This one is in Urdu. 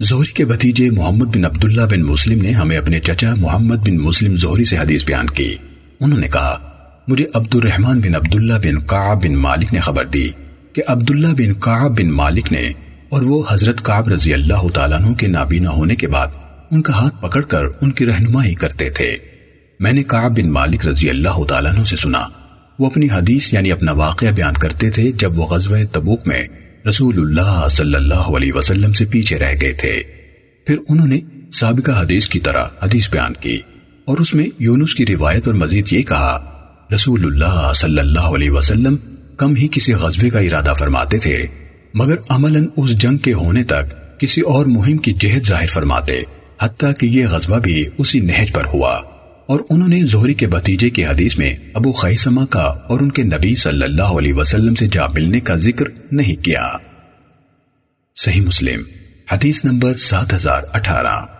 زہری کے بھتیجے محمد بن عبداللہ بن مسلم نے ہمیں اپنے چچا محمد بن مسلم زہری سے حدیث بیان کی۔ انہوں نے کہا، مجھے عبد الرحمن بن عبداللہ بن قعب بن مالک نے خبر دی کہ عبداللہ بن قعب بن مالک نے اور وہ حضرت قعب رضی اللہ تعالیٰ عنہ کے نابینا ہونے کے بعد ان کا ہاتھ پکڑ کر ان کی رہنمائی کرتے تھے۔ میں نے قعب بن مالک رضی اللہ تعالیٰ عنہ سے سنا۔ وہ اپنی حدیث یعنی اپنا واقعہ بیان کرتے تھے جب وہ غزوہ تبوک میں رسول اللہ صلی اللہ علیہ وسلم سے پیچھے رہ گئے تھے۔ پھر انہوں نے سابقہ حدیث کی طرح حدیث بیان کی اور اس میں یونس کی روایت پر مزید یہ کہا، رسول اللہ صلی اللہ علیہ وسلم کم ہی کسی غزوے کا ارادہ فرماتے تھے، مگر عملاً اس جنگ کے ہونے تک کسی اور مہم کی جہد ظاہر فرماتے، حتیٰ کہ یہ غزوہ بھی اسی نہج پر ہوا۔ اور انہوں نے زہری کے بتیجے کی حدیث میں ابو خیسمہ کا اور ان کے نبی صلی اللہ علیہ وسلم سے جا ملنے کا ذکر نہیں کیا۔ صحیح مسلم، حدیث نمبر سات ہزار اٹھارہ۔